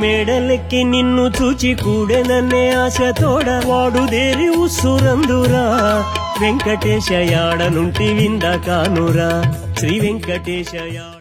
మేడలెక్కి నిన్ను చూచి కూడెనన్నే ఆశ తోడ వాడు దేరి ఉస్సురందురా. వెంకటేశ యాడ నుండి వింద కానురా. శ్రీ వెంకటేశ యాడ